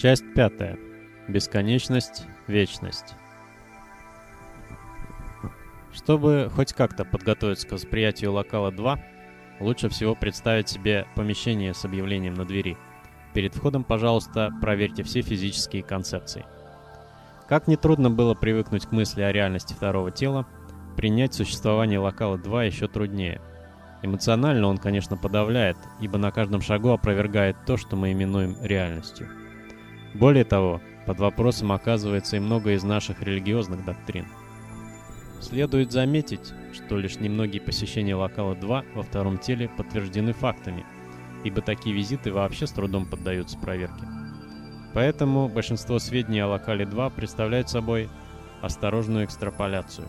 Часть пятая. Бесконечность, вечность. Чтобы хоть как-то подготовиться к восприятию локала 2, лучше всего представить себе помещение с объявлением на двери. Перед входом, пожалуйста, проверьте все физические концепции. Как нетрудно было привыкнуть к мысли о реальности второго тела, принять существование локала 2 еще труднее. Эмоционально он, конечно, подавляет, ибо на каждом шагу опровергает то, что мы именуем реальностью. Более того, под вопросом оказывается и много из наших религиозных доктрин. Следует заметить, что лишь немногие посещения локала 2 во втором теле подтверждены фактами, ибо такие визиты вообще с трудом поддаются проверке. Поэтому большинство сведений о локале 2 представляют собой осторожную экстраполяцию.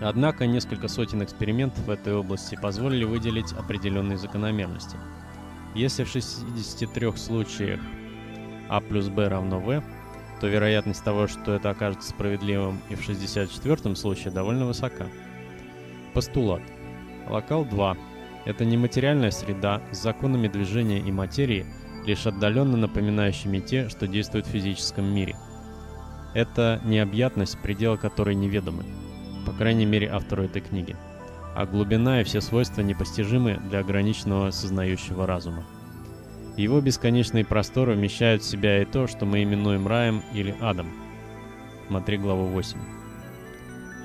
Однако несколько сотен экспериментов в этой области позволили выделить определенные закономерности. Если в 63 случаях а плюс b равно v, то вероятность того, что это окажется справедливым и в 64 случае довольно высока. Постулат. Локал 2. Это нематериальная среда с законами движения и материи, лишь отдаленно напоминающими те, что действуют в физическом мире. Это необъятность, предела которой неведомы, по крайней мере автору этой книги, а глубина и все свойства непостижимы для ограниченного сознающего разума. Его бесконечные просторы вмещают в себя и то, что мы именуем раем или адом. Смотри главу 8.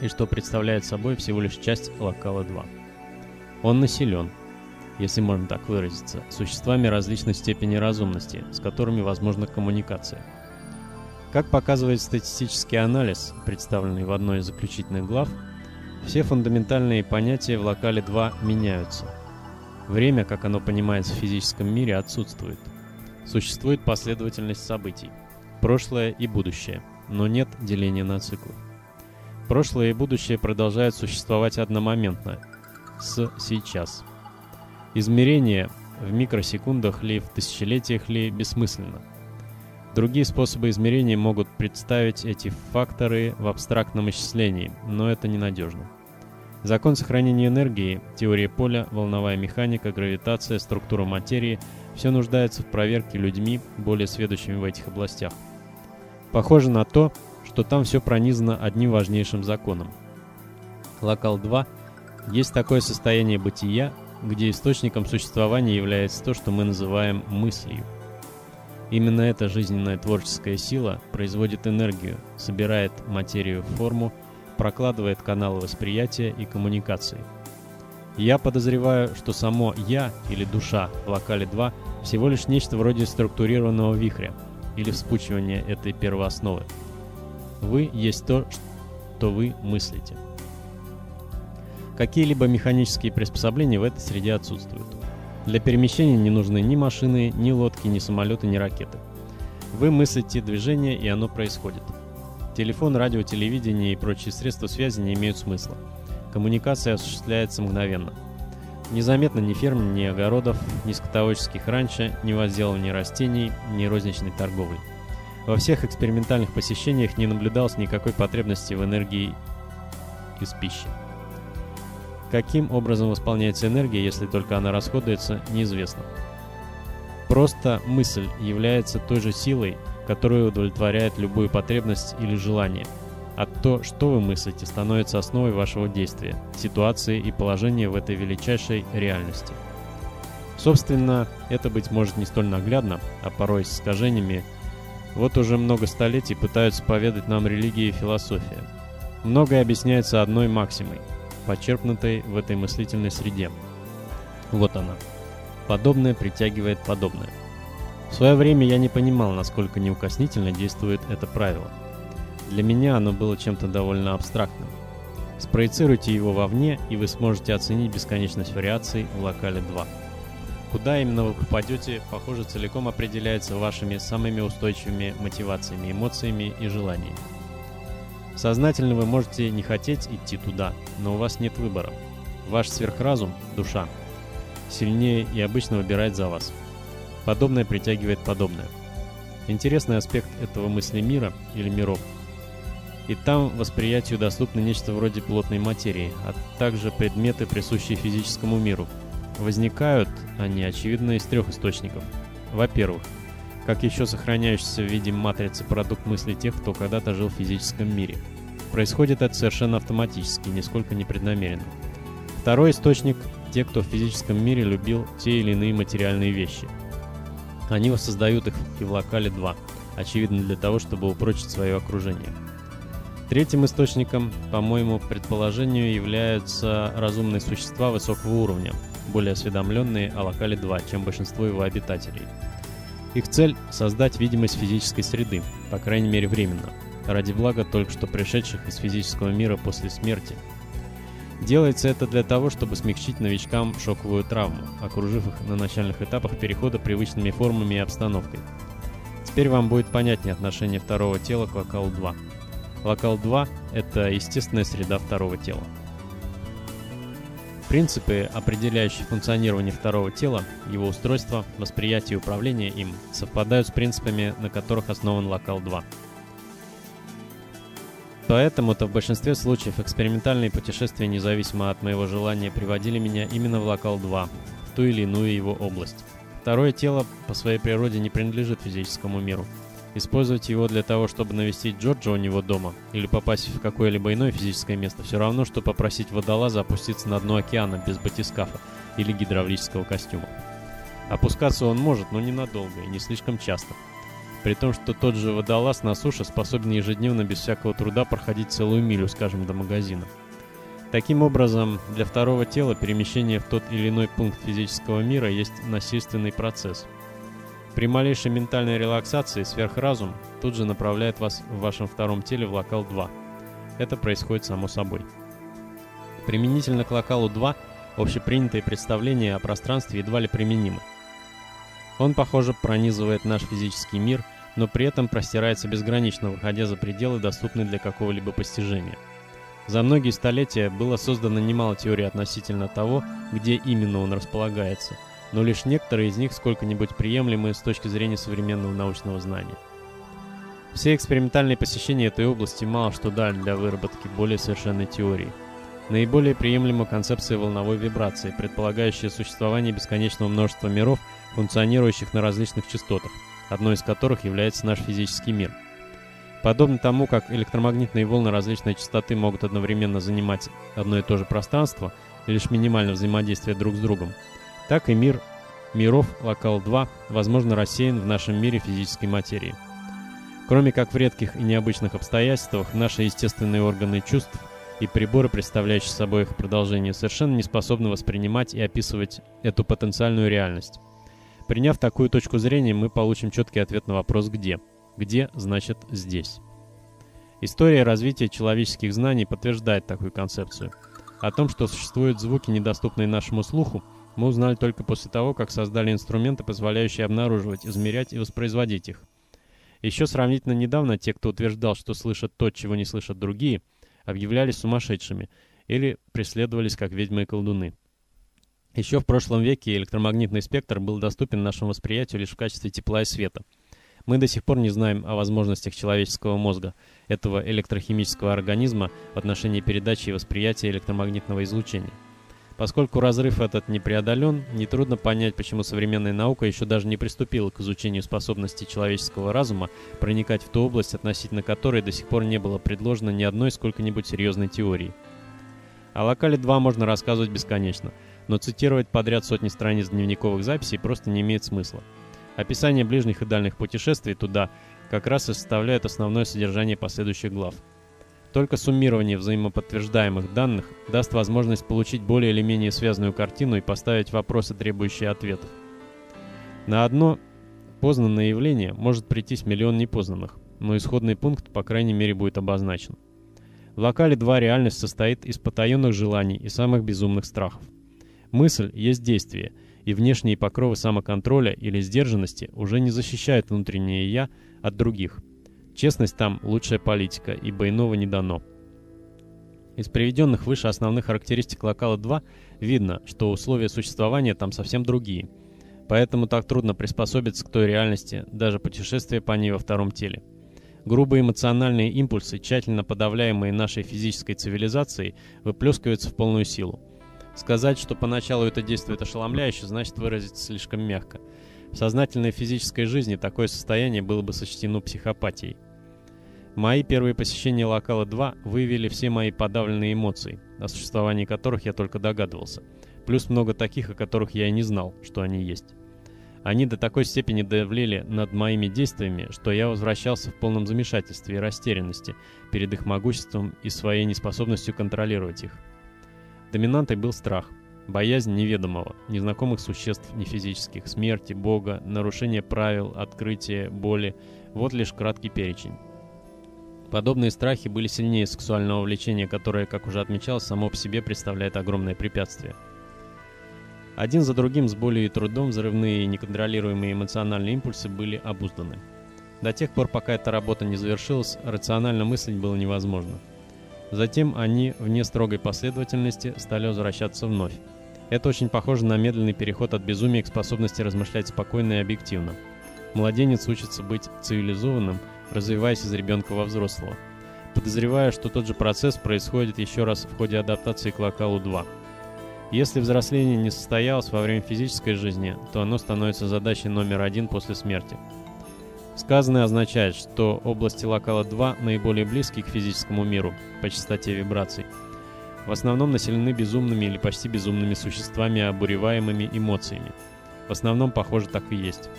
И что представляет собой всего лишь часть локала 2. Он населен, если можно так выразиться, существами различной степени разумности, с которыми возможна коммуникация. Как показывает статистический анализ, представленный в одной из заключительных глав, все фундаментальные понятия в локале 2 меняются – Время, как оно понимается в физическом мире, отсутствует. Существует последовательность событий. Прошлое и будущее, но нет деления на циклы. Прошлое и будущее продолжают существовать одномоментно, с сейчас. Измерение в микросекундах ли, в тысячелетиях ли, бессмысленно. Другие способы измерения могут представить эти факторы в абстрактном исчислении, но это ненадежно. Закон сохранения энергии, теория поля, волновая механика, гравитация, структура материи – все нуждается в проверке людьми, более сведущими в этих областях. Похоже на то, что там все пронизано одним важнейшим законом. Локал 2 есть такое состояние бытия, где источником существования является то, что мы называем мыслью. Именно эта жизненная творческая сила производит энергию, собирает материю в форму, прокладывает каналы восприятия и коммуникации. Я подозреваю, что само «я» или «душа» в локале 2 всего лишь нечто вроде структурированного вихря или вспучивания этой первоосновы. Вы есть то, что вы мыслите. Какие-либо механические приспособления в этой среде отсутствуют. Для перемещения не нужны ни машины, ни лодки, ни самолеты, ни ракеты. Вы мыслите движение, и оно происходит. Телефон, радио, телевидение и прочие средства связи не имеют смысла. Коммуникация осуществляется мгновенно. Незаметно ни ферм, ни огородов, ни скотоводческих ранчо, ни возделывания растений, ни розничной торговли. Во всех экспериментальных посещениях не наблюдалось никакой потребности в энергии из пищи. Каким образом восполняется энергия, если только она расходуется, неизвестно. Просто мысль является той же силой, которая удовлетворяет любую потребность или желание. А то, что вы мыслите, становится основой вашего действия, ситуации и положения в этой величайшей реальности. Собственно, это, быть может, не столь наглядно, а порой с искажениями. Вот уже много столетий пытаются поведать нам религия и философия. Многое объясняется одной максимой, почерпнутой в этой мыслительной среде. Вот она. Подобное притягивает подобное. В свое время я не понимал, насколько неукоснительно действует это правило. Для меня оно было чем-то довольно абстрактным. Спроецируйте его вовне, и вы сможете оценить бесконечность вариаций в локале 2. Куда именно вы попадете, похоже, целиком определяется вашими самыми устойчивыми мотивациями, эмоциями и желаниями. Сознательно вы можете не хотеть идти туда, но у вас нет выбора. Ваш сверхразум, душа, сильнее и обычно выбирает за вас. Подобное притягивает подобное. Интересный аспект этого мысли мира или миров. И там восприятию доступно нечто вроде плотной материи, а также предметы, присущие физическому миру. Возникают они, очевидно, из трех источников. Во-первых, как еще сохраняющийся в виде матрицы продукт мысли тех, кто когда-то жил в физическом мире. Происходит это совершенно автоматически, нисколько непреднамеренно. Второй источник – те, кто в физическом мире любил те или иные материальные вещи. Они воссоздают их и в локале 2, очевидно для того, чтобы упрочить свое окружение. Третьим источником, по моему предположению, являются разумные существа высокого уровня, более осведомленные о локале 2, чем большинство его обитателей. Их цель – создать видимость физической среды, по крайней мере временно, ради блага только что пришедших из физического мира после смерти. Делается это для того, чтобы смягчить новичкам шоковую травму, окружив их на начальных этапах перехода привычными формами и обстановкой. Теперь вам будет понятнее отношение второго тела к локалу 2. Локал 2 — это естественная среда второго тела. Принципы, определяющие функционирование второго тела, его устройство, восприятие и управление им, совпадают с принципами, на которых основан локал 2. Поэтому-то в большинстве случаев экспериментальные путешествия, независимо от моего желания, приводили меня именно в локал 2, в ту или иную его область. Второе тело по своей природе не принадлежит физическому миру. Использовать его для того, чтобы навестить Джорджа у него дома или попасть в какое-либо иное физическое место, все равно, что попросить водолаза опуститься на дно океана без батискафа или гидравлического костюма. Опускаться он может, но ненадолго и не слишком часто. При том, что тот же водолаз на суше способен ежедневно без всякого труда проходить целую милю, скажем, до магазина. Таким образом, для второго тела перемещение в тот или иной пункт физического мира есть насильственный процесс – при малейшей ментальной релаксации сверхразум тут же направляет вас в вашем втором теле в локал 2. Это происходит само собой. Применительно к локалу 2 общепринятые представления о пространстве едва ли применимы. Он, похоже, пронизывает наш физический мир, но при этом простирается безгранично, выходя за пределы, доступные для какого-либо постижения. За многие столетия было создано немало теорий относительно того, где именно он располагается – но лишь некоторые из них сколько-нибудь приемлемы с точки зрения современного научного знания. Все экспериментальные посещения этой области мало что дали для выработки более совершенной теории. Наиболее приемлема концепция волновой вибрации, предполагающая существование бесконечного множества миров, функционирующих на различных частотах, одной из которых является наш физический мир. Подобно тому, как электромагнитные волны различной частоты могут одновременно занимать одно и то же пространство, лишь минимально взаимодействие друг с другом, так и мир миров Локал-2, возможно, рассеян в нашем мире физической материи. Кроме как в редких и необычных обстоятельствах, наши естественные органы чувств и приборы, представляющие собой их продолжение, совершенно не способны воспринимать и описывать эту потенциальную реальность. Приняв такую точку зрения, мы получим четкий ответ на вопрос «где?». «Где» значит «здесь». История развития человеческих знаний подтверждает такую концепцию. О том, что существуют звуки, недоступные нашему слуху, мы узнали только после того, как создали инструменты, позволяющие обнаруживать, измерять и воспроизводить их. Еще сравнительно недавно те, кто утверждал, что слышат то, чего не слышат другие, объявлялись сумасшедшими или преследовались как ведьмы и колдуны. Еще в прошлом веке электромагнитный спектр был доступен нашему восприятию лишь в качестве тепла и света. Мы до сих пор не знаем о возможностях человеческого мозга, этого электрохимического организма в отношении передачи и восприятия электромагнитного излучения. Поскольку разрыв этот не преодолен, нетрудно понять, почему современная наука еще даже не приступила к изучению способностей человеческого разума проникать в ту область, относительно которой до сих пор не было предложено ни одной сколько-нибудь серьезной теории. О локале 2 можно рассказывать бесконечно, но цитировать подряд сотни страниц дневниковых записей просто не имеет смысла. Описание ближних и дальних путешествий туда как раз и составляет основное содержание последующих глав – только суммирование взаимоподтверждаемых данных даст возможность получить более или менее связанную картину и поставить вопросы, требующие ответов. На одно познанное явление может прийтись миллион непознанных, но исходный пункт, по крайней мере, будет обозначен. В локале 2 реальность состоит из потаенных желаний и самых безумных страхов. Мысль есть действие, и внешние покровы самоконтроля или сдержанности уже не защищают внутреннее «я» от других – Честность там – лучшая политика, ибо иного не дано. Из приведенных выше основных характеристик локала 2 видно, что условия существования там совсем другие. Поэтому так трудно приспособиться к той реальности, даже путешествие по ней во втором теле. Грубые эмоциональные импульсы, тщательно подавляемые нашей физической цивилизацией, выплескиваются в полную силу. Сказать, что поначалу это действует ошеломляюще, значит выразиться слишком мягко. В сознательной физической жизни такое состояние было бы сочтено психопатией. Мои первые посещения локала 2 выявили все мои подавленные эмоции, о существовании которых я только догадывался, плюс много таких, о которых я и не знал, что они есть. Они до такой степени давлели над моими действиями, что я возвращался в полном замешательстве и растерянности перед их могуществом и своей неспособностью контролировать их. Доминантой был страх, боязнь неведомого, незнакомых существ, не физических, смерти, Бога, нарушение правил, открытие, боли. Вот лишь краткий перечень. Подобные страхи были сильнее сексуального влечения, которое, как уже отмечалось, само по себе представляет огромное препятствие – один за другим с болью и трудом взрывные и неконтролируемые эмоциональные импульсы были обузданы. До тех пор, пока эта работа не завершилась, рационально мыслить было невозможно. Затем они, вне строгой последовательности, стали возвращаться вновь. Это очень похоже на медленный переход от безумия к способности размышлять спокойно и объективно. Младенец учится быть цивилизованным, развиваясь из ребенка во взрослого. Подозревая, что тот же процесс происходит еще раз в ходе адаптации к локалу 2. Если взросление не состоялось во время физической жизни, то оно становится задачей номер один после смерти. Сказанное означает, что области локала 2 наиболее близкие к физическому миру по частоте вибраций. В основном населены безумными или почти безумными существами, обуреваемыми эмоциями. В основном, похоже, так и есть.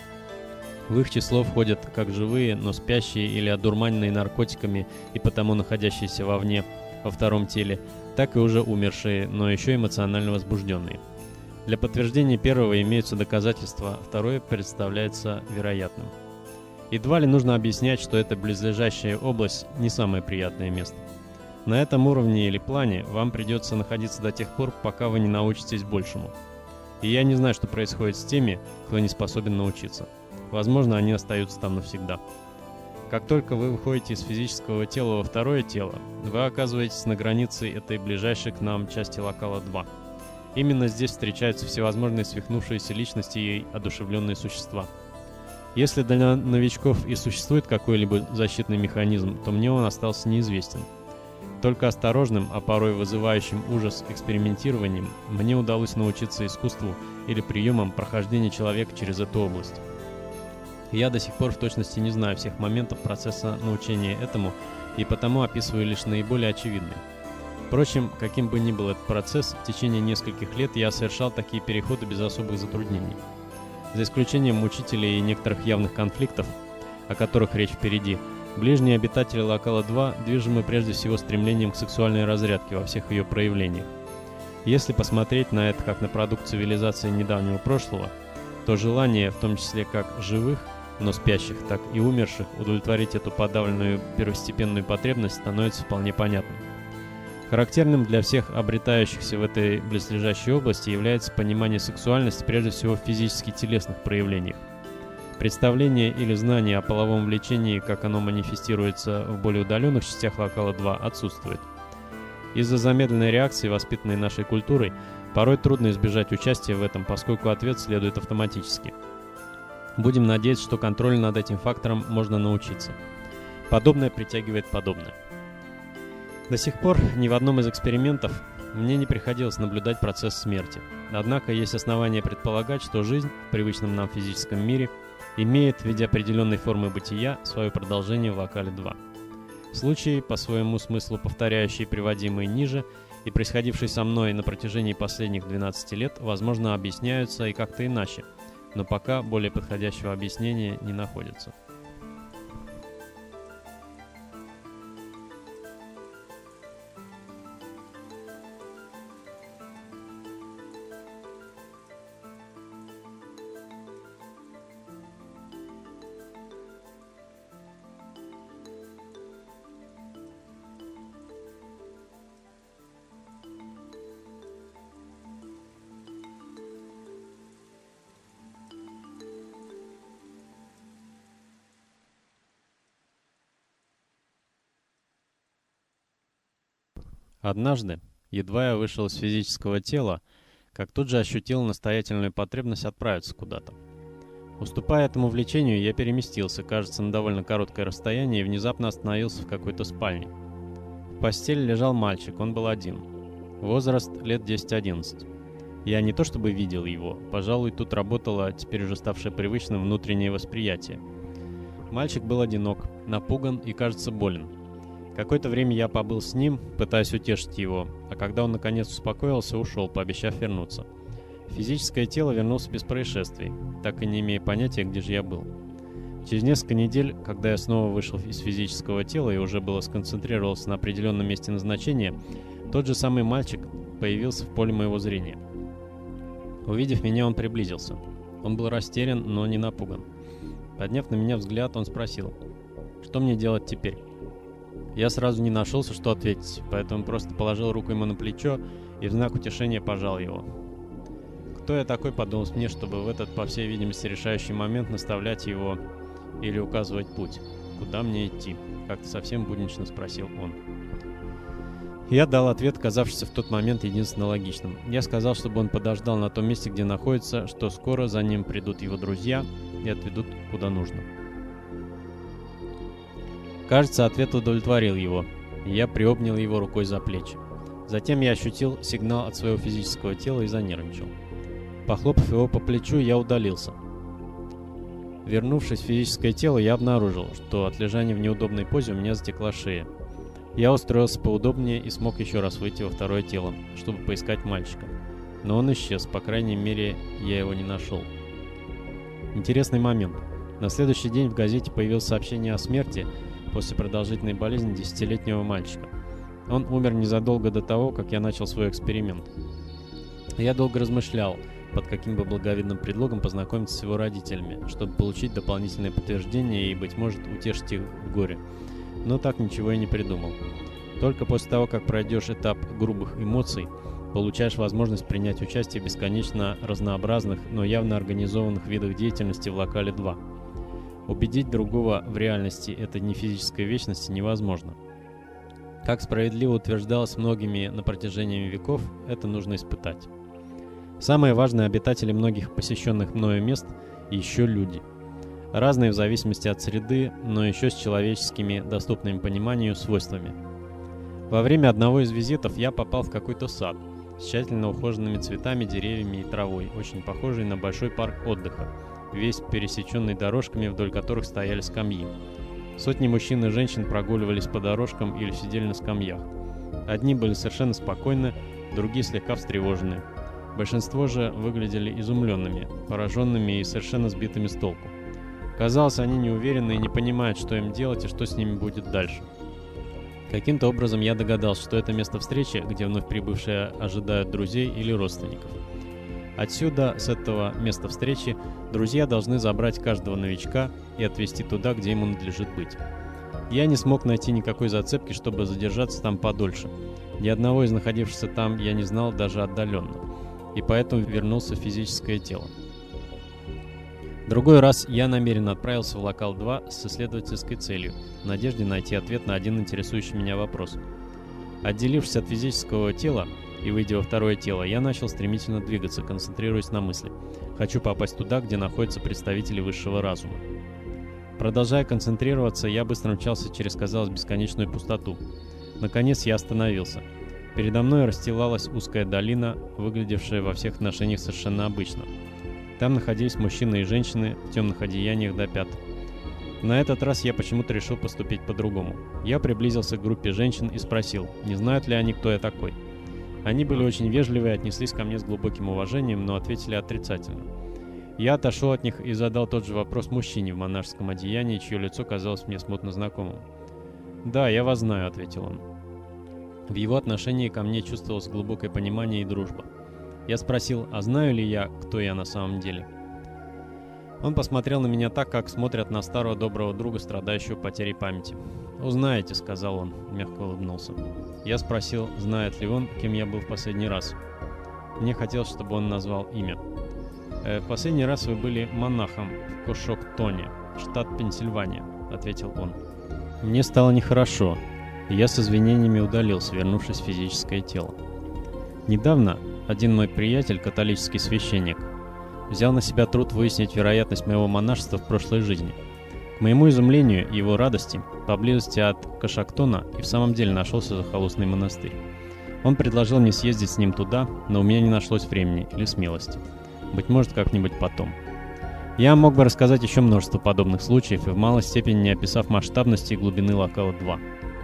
В их число входят как живые, но спящие или одурманенные наркотиками и потому находящиеся вовне, во втором теле, так и уже умершие, но еще эмоционально возбужденные. Для подтверждения первого имеются доказательства, второе представляется вероятным. Едва ли нужно объяснять, что эта близлежащая область не самое приятное место. На этом уровне или плане вам придется находиться до тех пор, пока вы не научитесь большему. И я не знаю, что происходит с теми, кто не способен научиться. Возможно, они остаются там навсегда. Как только вы выходите из физического тела во второе тело, вы оказываетесь на границе этой ближайшей к нам части локала 2. Именно здесь встречаются всевозможные свихнувшиеся личности и одушевленные существа. Если для новичков и существует какой-либо защитный механизм, то мне он остался неизвестен. Только осторожным, а порой вызывающим ужас экспериментированием мне удалось научиться искусству или приемам прохождения человека через эту область. Я до сих пор в точности не знаю всех моментов процесса научения этому, и потому описываю лишь наиболее очевидные. Впрочем, каким бы ни был этот процесс, в течение нескольких лет я совершал такие переходы без особых затруднений. За исключением мучителей и некоторых явных конфликтов, о которых речь впереди, ближние обитатели Локала-2 движимы прежде всего стремлением к сексуальной разрядке во всех ее проявлениях. Если посмотреть на это как на продукт цивилизации недавнего прошлого, то желание, в том числе как живых, но спящих, так и умерших, удовлетворить эту подавленную первостепенную потребность становится вполне понятным. Характерным для всех обретающихся в этой близлежащей области является понимание сексуальности прежде всего в физически телесных проявлениях. Представление или знание о половом влечении, как оно манифестируется в более удаленных частях локала 2, отсутствует. Из-за замедленной реакции, воспитанной нашей культурой, порой трудно избежать участия в этом, поскольку ответ следует автоматически – Будем надеяться, что контроль над этим фактором можно научиться. Подобное притягивает подобное. До сих пор ни в одном из экспериментов мне не приходилось наблюдать процесс смерти. Однако есть основания предполагать, что жизнь в привычном нам физическом мире имеет в виде определенной формы бытия свое продолжение в локале 2. Случаи, по своему смыслу повторяющие приводимые ниже и происходившие со мной на протяжении последних 12 лет, возможно, объясняются и как-то иначе – но пока более подходящего объяснения не находится. Однажды, едва я вышел из физического тела, как тут же ощутил настоятельную потребность отправиться куда-то. Уступая этому влечению, я переместился, кажется, на довольно короткое расстояние и внезапно остановился в какой-то спальне. В постели лежал мальчик, он был один. Возраст лет 10-11. Я не то чтобы видел его, пожалуй, тут работало теперь уже ставшее привычным внутреннее восприятие. Мальчик был одинок, напуган и, кажется, болен. Какое-то время я побыл с ним, пытаясь утешить его, а когда он наконец успокоился, ушел, пообещав вернуться. Физическое тело вернулся без происшествий, так и не имея понятия, где же я был. Через несколько недель, когда я снова вышел из физического тела и уже было сконцентрировался на определенном месте назначения, тот же самый мальчик появился в поле моего зрения. Увидев меня, он приблизился. Он был растерян, но не напуган. Подняв на меня взгляд, он спросил, что мне делать теперь? Я сразу не нашелся, что ответить, поэтому просто положил руку ему на плечо и в знак утешения пожал его. Кто я такой, подумалось мне, чтобы в этот, по всей видимости, решающий момент наставлять его или указывать путь? Куда мне идти? Как-то совсем буднично спросил он. Я дал ответ, казавшийся в тот момент единственно логичным. Я сказал, чтобы он подождал на том месте, где находится, что скоро за ним придут его друзья и отведут куда нужно. Кажется, ответ удовлетворил его, я приобнял его рукой за плечи. Затем я ощутил сигнал от своего физического тела и занервничал. Похлопав его по плечу, я удалился. Вернувшись в физическое тело, я обнаружил, что от лежания в неудобной позе у меня затекла шея. Я устроился поудобнее и смог еще раз выйти во второе тело, чтобы поискать мальчика. Но он исчез, по крайней мере, я его не нашел. Интересный момент. На следующий день в газете появилось сообщение о смерти после продолжительной болезни десятилетнего мальчика. Он умер незадолго до того, как я начал свой эксперимент. Я долго размышлял, под каким бы благовидным предлогом познакомиться с его родителями, чтобы получить дополнительное подтверждение и, быть может, утешить их в горе. Но так ничего и не придумал. Только после того, как пройдешь этап грубых эмоций, получаешь возможность принять участие в бесконечно разнообразных, но явно организованных видах деятельности в локале 2. Убедить другого в реальности этой нефизической вечности невозможно. Как справедливо утверждалось многими на протяжении веков, это нужно испытать. Самые важные обитатели многих посещенных мною мест – еще люди. Разные в зависимости от среды, но еще с человеческими, доступными пониманию, свойствами. Во время одного из визитов я попал в какой-то сад с тщательно ухоженными цветами, деревьями и травой, очень похожий на большой парк отдыха, весь пересеченный дорожками, вдоль которых стояли скамьи. Сотни мужчин и женщин прогуливались по дорожкам или сидели на скамьях. Одни были совершенно спокойны, другие слегка встревожены. Большинство же выглядели изумленными, пораженными и совершенно сбитыми с толку. Казалось, они не уверены и не понимают, что им делать и что с ними будет дальше. Каким-то образом я догадался, что это место встречи, где вновь прибывшие ожидают друзей или родственников. Отсюда, с этого места встречи, друзья должны забрать каждого новичка и отвезти туда, где ему надлежит быть. Я не смог найти никакой зацепки, чтобы задержаться там подольше. Ни одного из находившихся там я не знал даже отдаленно и поэтому вернулся в физическое тело. Другой раз я намеренно отправился в локал 2 с исследовательской целью, в надежде найти ответ на один интересующий меня вопрос. Отделившись от физического тела и выйдя во второе тело, я начал стремительно двигаться, концентрируясь на мысли. Хочу попасть туда, где находятся представители высшего разума. Продолжая концентрироваться, я быстро мчался через, казалось, бесконечную пустоту. Наконец я остановился – Передо мной расстилалась узкая долина, выглядевшая во всех отношениях совершенно обычно. Там находились мужчины и женщины в темных одеяниях до пят. На этот раз я почему-то решил поступить по-другому. Я приблизился к группе женщин и спросил, не знают ли они, кто я такой. Они были очень вежливы и отнеслись ко мне с глубоким уважением, но ответили отрицательно. Я отошел от них и задал тот же вопрос мужчине в монашеском одеянии, чье лицо казалось мне смутно знакомым. «Да, я вас знаю», — ответил он. В его отношении ко мне чувствовалось глубокое понимание и дружба. Я спросил, а знаю ли я, кто я на самом деле? Он посмотрел на меня так, как смотрят на старого доброго друга, страдающего потерей памяти. «Узнаете», — сказал он, мягко улыбнулся. Я спросил, знает ли он, кем я был в последний раз. Мне хотелось, чтобы он назвал имя. «Э, «Последний раз вы были монахом в Кошоктоне, штат Пенсильвания», — ответил он. Мне стало нехорошо, я с извинениями удалился, вернувшись в физическое тело. Недавно один мой приятель, католический священник, взял на себя труд выяснить вероятность моего монашества в прошлой жизни. К моему изумлению и его радости, поблизости от Кашактона и в самом деле нашелся захолустный монастырь. Он предложил мне съездить с ним туда, но у меня не нашлось времени или смелости. Быть может, как-нибудь потом. Я мог бы рассказать еще множество подобных случаев, и в малой степени не описав масштабности и глубины Локала 2.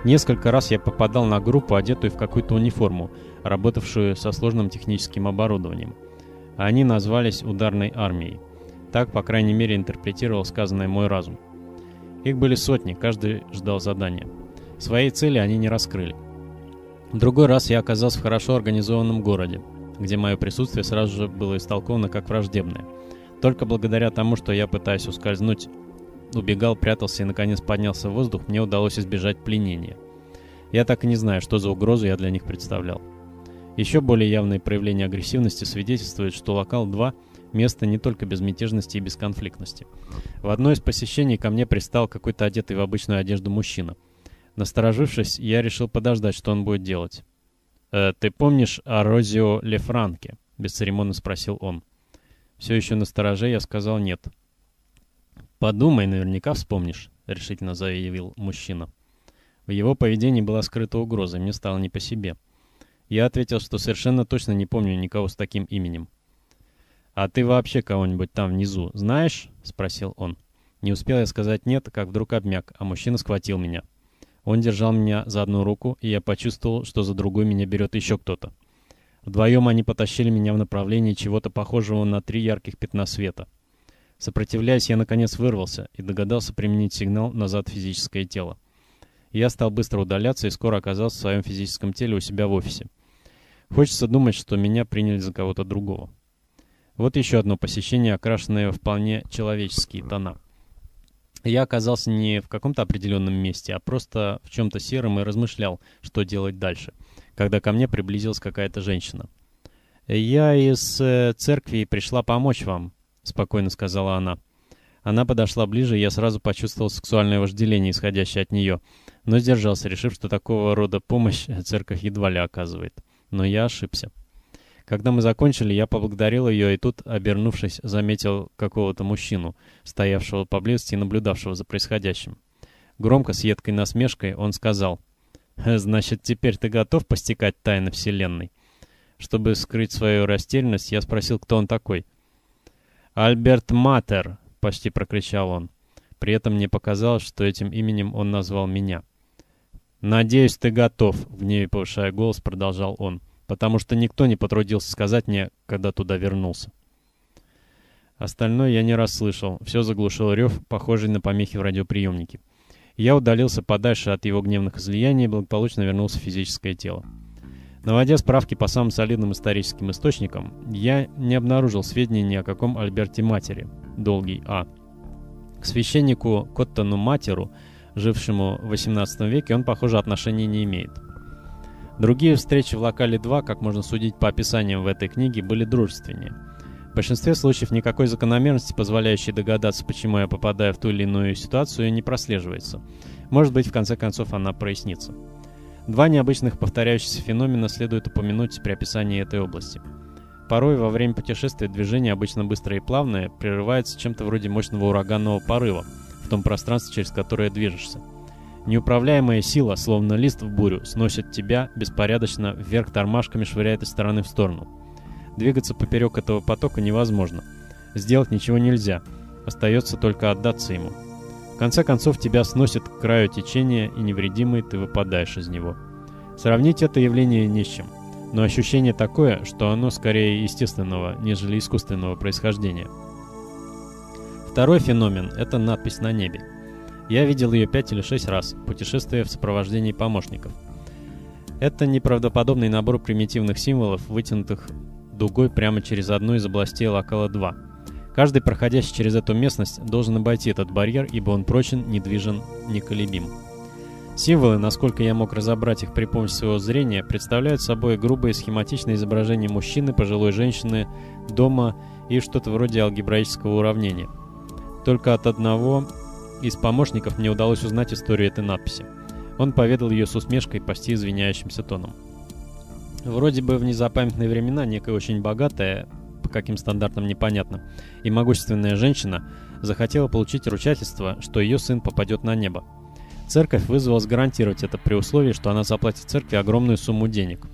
Несколько раз я попадал на группу, одетую в какую-то униформу, работавшую со сложным техническим оборудованием. Они назвались ударной армией. Так, по крайней мере, интерпретировал сказанное мой разум. Их были сотни, каждый ждал задания. Своей цели они не раскрыли. В другой раз я оказался в хорошо организованном городе, где мое присутствие сразу же было истолковано как враждебное. Только благодаря тому, что я пытаюсь ускользнуть убегал, прятался и, наконец, поднялся в воздух, мне удалось избежать пленения. Я так и не знаю, что за угрозу я для них представлял. Еще более явные проявления агрессивности свидетельствуют, что Локал-2 – место не только безмятежности и бесконфликтности. В одно из посещений ко мне пристал какой-то одетый в обычную одежду мужчина. Насторожившись, я решил подождать, что он будет делать. «Э, «Ты помнишь о Розио Лефранке?» – бесцеремонно спросил он. Все еще настороже я сказал «нет». «Подумай, наверняка вспомнишь», — решительно заявил мужчина. В его поведении была скрыта угроза, мне стало не по себе. Я ответил, что совершенно точно не помню никого с таким именем. «А ты вообще кого-нибудь там внизу знаешь?» — спросил он. Не успел я сказать «нет», как вдруг обмяк, а мужчина схватил меня. Он держал меня за одну руку, и я почувствовал, что за другой меня берет еще кто-то. Вдвоем они потащили меня в направлении чего-то похожего на три ярких пятна света. Сопротивляясь, я наконец вырвался и догадался применить сигнал назад в физическое тело. Я стал быстро удаляться и скоро оказался в своем физическом теле у себя в офисе. Хочется думать, что меня приняли за кого-то другого. Вот еще одно посещение, окрашенное в вполне человеческие тона. Я оказался не в каком-то определенном месте, а просто в чем-то сером и размышлял, что делать дальше, когда ко мне приблизилась какая-то женщина. «Я из э, церкви пришла помочь вам», — спокойно сказала она. Она подошла ближе, и я сразу почувствовал сексуальное вожделение, исходящее от нее, но сдержался, решив, что такого рода помощь церковь едва ли оказывает. Но я ошибся. Когда мы закончили, я поблагодарил ее, и тут, обернувшись, заметил какого-то мужчину, стоявшего поблизости и наблюдавшего за происходящим. Громко, с едкой насмешкой, он сказал, «Значит, теперь ты готов постигать тайны Вселенной?» Чтобы скрыть свою растерянность, я спросил, кто он такой. «Альберт Матер!» — почти прокричал он. При этом мне показалось, что этим именем он назвал меня. «Надеюсь, ты готов», — в гневе повышая голос, продолжал он, «потому что никто не потрудился сказать мне, когда туда вернулся». Остальное я не расслышал, все заглушил рев, похожий на помехи в радиоприемнике. Я удалился подальше от его гневных излияний и благополучно вернулся в физическое тело. Наводя справки по самым солидным историческим источникам, я не обнаружил сведений ни о каком Альберте Матери, долгий А. К священнику Коттону Матеру, жившему в XVIII веке, он, похоже, отношения не имеет. Другие встречи в локале 2, как можно судить по описаниям в этой книге, были дружественнее. В большинстве случаев никакой закономерности, позволяющей догадаться, почему я попадаю в ту или иную ситуацию, не прослеживается. Может быть, в конце концов, она прояснится. Два необычных повторяющихся феномена следует упомянуть при описании этой области. Порой во время путешествия движение, обычно быстрое и плавное, прерывается чем-то вроде мощного ураганного порыва в том пространстве, через которое движешься. Неуправляемая сила, словно лист в бурю, сносит тебя беспорядочно вверх тормашками, швыряет из стороны в сторону. Двигаться поперек этого потока невозможно. Сделать ничего нельзя. Остается только отдаться ему. В конце концов тебя сносит к краю течения, и невредимый ты выпадаешь из него. Сравнить это явление не с чем, но ощущение такое, что оно скорее естественного, нежели искусственного происхождения. Второй феномен – это надпись на небе. Я видел ее пять или шесть раз, путешествуя в сопровождении помощников. Это неправдоподобный набор примитивных символов, вытянутых дугой прямо через одну из областей локала 2 – Каждый, проходящий через эту местность, должен обойти этот барьер, ибо он прочен, недвижен, неколебим. Символы, насколько я мог разобрать их при помощи своего зрения, представляют собой грубые схематичные изображения мужчины, пожилой женщины, дома и что-то вроде алгебраического уравнения. Только от одного из помощников мне удалось узнать историю этой надписи. Он поведал ее с усмешкой, почти извиняющимся тоном. Вроде бы в незапамятные времена некая очень богатая, по каким стандартам непонятно, и могущественная женщина захотела получить ручательство, что ее сын попадет на небо. Церковь вызвалась гарантировать это при условии, что она заплатит церкви огромную сумму денег.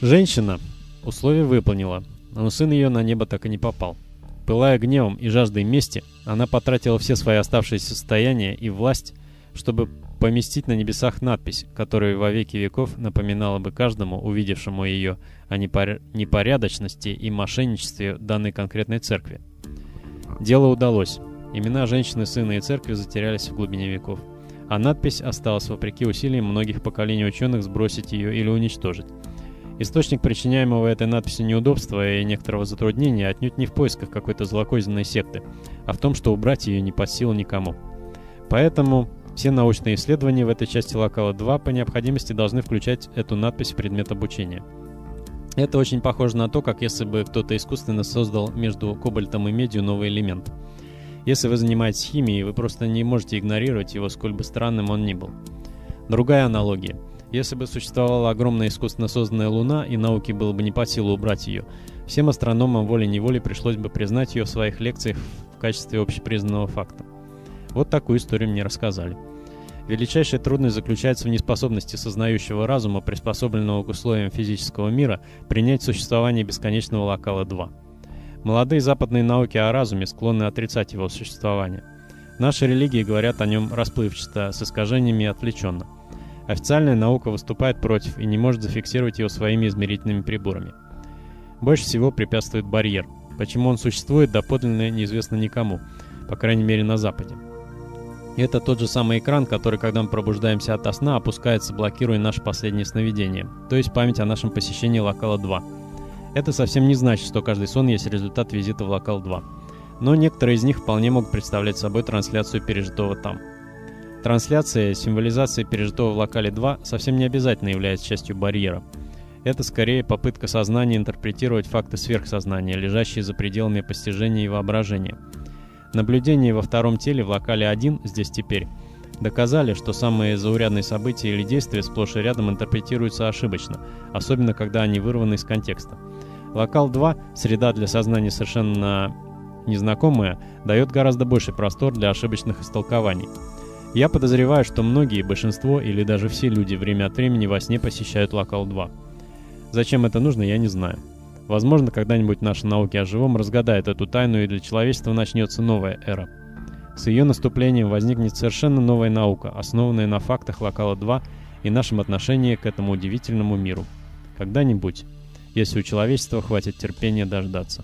Женщина условие выполнила, но сын ее на небо так и не попал. Пылая гневом и жаждой мести, она потратила все свои оставшиеся состояния и власть, чтобы поместить на небесах надпись, которая во веки веков напоминала бы каждому, увидевшему ее, о непор... непорядочности и мошенничестве данной конкретной церкви. Дело удалось. Имена женщины, сына и церкви затерялись в глубине веков. А надпись осталась вопреки усилиям многих поколений ученых сбросить ее или уничтожить. Источник причиняемого этой надписью неудобства и некоторого затруднения отнюдь не в поисках какой-то злокозненной секты, а в том, что убрать ее не под силу никому. Поэтому все научные исследования в этой части локала 2 по необходимости должны включать эту надпись в предмет обучения. Это очень похоже на то, как если бы кто-то искусственно создал между кобальтом и медью новый элемент. Если вы занимаетесь химией, вы просто не можете игнорировать его, сколь бы странным он ни был. Другая аналогия. Если бы существовала огромная искусственно созданная Луна, и науке было бы не по силу убрать ее, всем астрономам волей-неволей пришлось бы признать ее в своих лекциях в качестве общепризнанного факта. Вот такую историю мне рассказали. Величайшая трудность заключается в неспособности сознающего разума, приспособленного к условиям физического мира, принять существование бесконечного локала 2. Молодые западные науки о разуме склонны отрицать его существование. Наши религии говорят о нем расплывчато, с искажениями и отвлеченно. Официальная наука выступает против и не может зафиксировать его своими измерительными приборами. Больше всего препятствует барьер. Почему он существует, доподлинно неизвестно никому, по крайней мере на Западе. Это тот же самый экран, который, когда мы пробуждаемся от сна, опускается, блокируя наше последнее сновидение, то есть память о нашем посещении локала 2. Это совсем не значит, что каждый сон есть результат визита в локал 2. Но некоторые из них вполне могут представлять собой трансляцию пережитого там. Трансляция, символизация пережитого в локале 2 совсем не обязательно является частью барьера. Это скорее попытка сознания интерпретировать факты сверхсознания, лежащие за пределами постижения и воображения – Наблюдения во втором теле в локале 1, здесь теперь, доказали, что самые заурядные события или действия сплошь и рядом интерпретируются ошибочно, особенно когда они вырваны из контекста. Локал 2, среда для сознания совершенно незнакомая, дает гораздо больше простор для ошибочных истолкований. Я подозреваю, что многие, большинство или даже все люди время от времени во сне посещают локал 2. Зачем это нужно, я не знаю. Возможно, когда-нибудь наши науки о живом разгадают эту тайну, и для человечества начнется новая эра. С ее наступлением возникнет совершенно новая наука, основанная на фактах Локала 2 и нашем отношении к этому удивительному миру. Когда-нибудь, если у человечества хватит терпения дождаться.